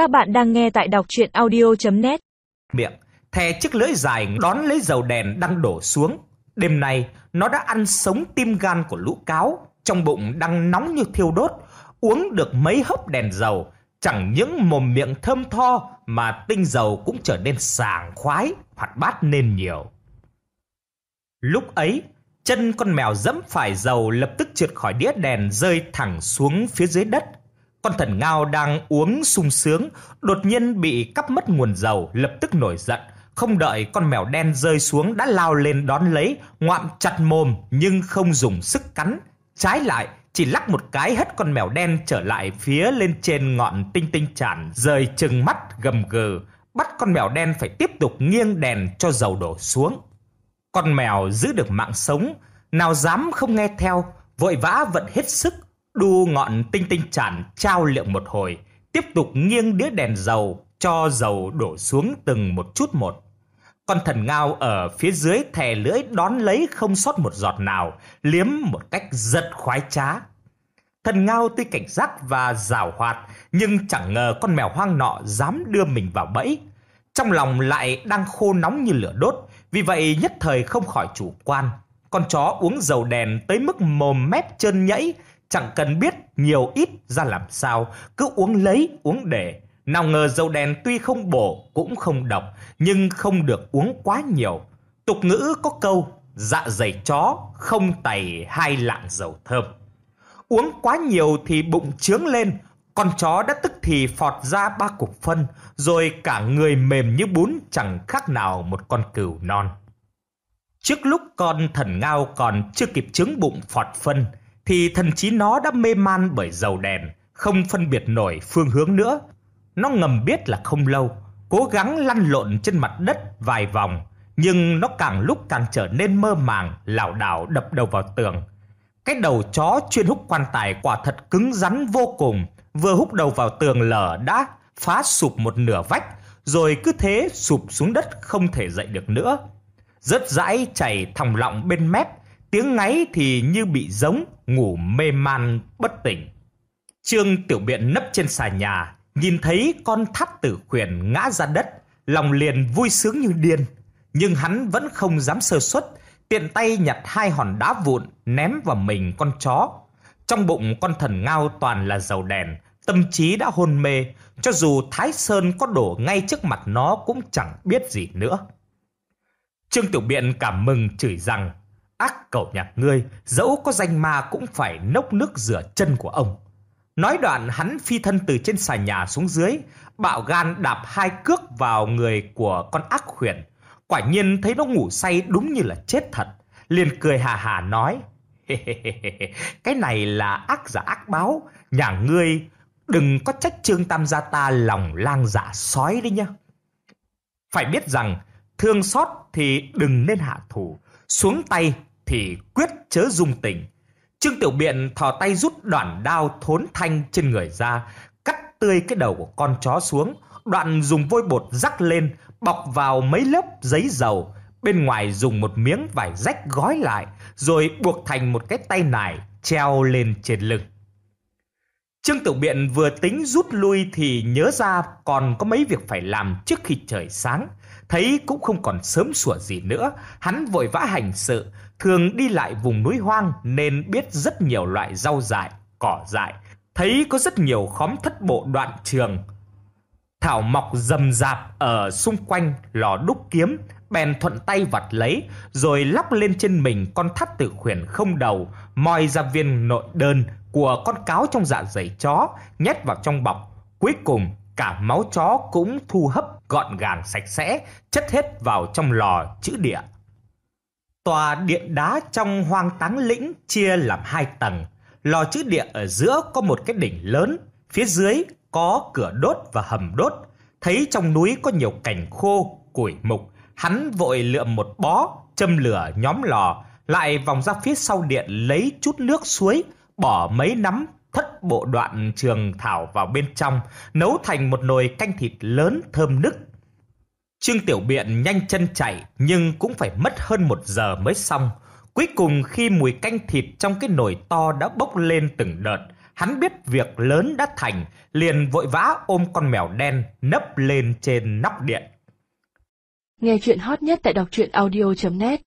Các bạn đang nghe tại đọc chuyện audio.net Miệng, thè chiếc lưỡi dài đón lấy dầu đèn đang đổ xuống. Đêm nay, nó đã ăn sống tim gan của lũ cáo, trong bụng đang nóng như thiêu đốt, uống được mấy hốc đèn dầu. Chẳng những mồm miệng thơm tho mà tinh dầu cũng trở nên sảng khoái, hoạt bát nên nhiều. Lúc ấy, chân con mèo dẫm phải dầu lập tức trượt khỏi đĩa đèn rơi thẳng xuống phía dưới đất. Con thần ngao đang uống sung sướng, đột nhiên bị cắp mất nguồn dầu, lập tức nổi giận. Không đợi con mèo đen rơi xuống đã lao lên đón lấy, ngoạm chặt mồm nhưng không dùng sức cắn. Trái lại, chỉ lắc một cái hất con mèo đen trở lại phía lên trên ngọn tinh tinh chản, rời chừng mắt gầm gừ, bắt con mèo đen phải tiếp tục nghiêng đèn cho dầu đổ xuống. Con mèo giữ được mạng sống, nào dám không nghe theo, vội vã vận hết sức, đu ngọn tinh tinh chản trao lượng một hồi, tiếp tục nghiêng đĩa đèn dầu cho dầu đổ xuống từng một chút một. Con thần ngao ở phía dưới thè lưỡi đón lấy không sót một giọt nào, liếm một cách rất khoái trá. Thần ngao tuy cảnh giác và rào hoạt, nhưng chẳng ngờ con mèo hoang nọ dám đưa mình vào bẫy. Trong lòng lại đang khô nóng như lửa đốt, vì vậy nhất thời không khỏi chủ quan. Con chó uống dầu đèn tới mức mồm mép chân nhẫy, chẳng cần biết nhiều ít ra làm sao, cứ uống lấy, uống để. Nào ngờ dầu đèn tuy không bổ cũng không độc, nhưng không được uống quá nhiều. Tục ngữ có câu, dạ dày chó không tày hai lạng dầu thơm. Uống quá nhiều thì bụng trướng lên, con chó đã tức thì phọt ra ba cục phân, rồi cả người mềm như bún chẳng khác nào một con cừu non. Trước lúc con thần ngao còn chưa kịp trứng bụng phọt phân, thì thần trí nó đã mê man bởi dầu đèn, không phân biệt nổi phương hướng nữa. Nó ngầm biết là không lâu, cố gắng lăn lộn trên mặt đất vài vòng, nhưng nó càng lúc càng trở nên mơ màng, lảo đảo đập đầu vào tường. Cái đầu chó chuyên hút quan tài quả thật cứng rắn vô cùng, vừa hút đầu vào tường lở đã phá sụp một nửa vách, rồi cứ thế sụp xuống đất không thể dậy được nữa. Rớt rãi chảy thòng lọng bên mép, tiếng ngáy thì như bị giống, ngủ mê man bất tỉnh. Trương Tiểu Biện nấp trên xà nhà, nhìn thấy con thắt tử khuyển ngã ra đất, lòng liền vui sướng như điên. Nhưng hắn vẫn không dám sơ suất, tiện tay nhặt hai hòn đá vụn ném vào mình con chó. Trong bụng con thần ngao toàn là dầu đèn, tâm trí đã hôn mê, cho dù Thái Sơn có đổ ngay trước mặt nó cũng chẳng biết gì nữa. Trương Tiểu Biện cảm mừng chửi rằng, ác cẩu nhà ngươi, dẫu có danh ma cũng phải nốc nước rửa chân của ông. Nói đoạn hắn phi thân từ trên xà nhà xuống dưới, bạo gan đạp hai cước vào người của con ác khuyển. Quả nhiên thấy nó ngủ say đúng như là chết thật. Liền cười hà hà nói, cái này là ác giả ác báo, nhà ngươi đừng có trách Trương Tam gia ta lòng lang dạ sói đấy nhá. Phải biết rằng, thương xót thì đừng nên hạ thủ, xuống tay thì quyết chớ dung tình. Trương Tiểu Biện thò tay rút đoạn đao thốn thanh trên người ra, cắt tươi cái đầu của con chó xuống, đoạn dùng vôi bột rắc lên, bọc vào mấy lớp giấy dầu, bên ngoài dùng một miếng vải rách gói lại, rồi buộc thành một cái tay nải treo lên trên lưng. Trương Tiểu Biện vừa tính rút lui thì nhớ ra còn có mấy việc phải làm trước khi trời sáng. Thấy cũng không còn sớm sủa gì nữa, hắn vội vã hành sự, thường đi lại vùng núi hoang nên biết rất nhiều loại rau dại, cỏ dại. Thấy có rất nhiều khóm thất bộ đoạn trường. Thảo mọc rầm rạp ở xung quanh lò đúc kiếm, bèn thuận tay vặt lấy, rồi lắp lên trên mình con thắt tử khuyển không đầu, moi ra viên nội đơn của con cáo trong dạ dày chó, nhét vào trong bọc. Cuối cùng, cả máu chó cũng thu hấp gọn gàng sạch sẽ, chất hết vào trong lò chữ địa. Tòa điện đá trong hoang táng lĩnh chia làm hai tầng. Lò chữ địa ở giữa có một cái đỉnh lớn, phía dưới có cửa đốt và hầm đốt. Thấy trong núi có nhiều cành khô, củi mục, hắn vội lượm một bó, châm lửa nhóm lò, lại vòng ra phía sau điện lấy chút nước suối, bỏ mấy nắm thất bộ đoạn trường thảo vào bên trong, nấu thành một nồi canh thịt lớn thơm nức. Trương Tiểu Biện nhanh chân chạy nhưng cũng phải mất hơn một giờ mới xong. Cuối cùng khi mùi canh thịt trong cái nồi to đã bốc lên từng đợt, Hắn biết việc lớn đã thành, liền vội vã ôm con mèo đen nấp lên trên nóc điện. Nghe chuyện hot nhất tại đọc truyện audio.net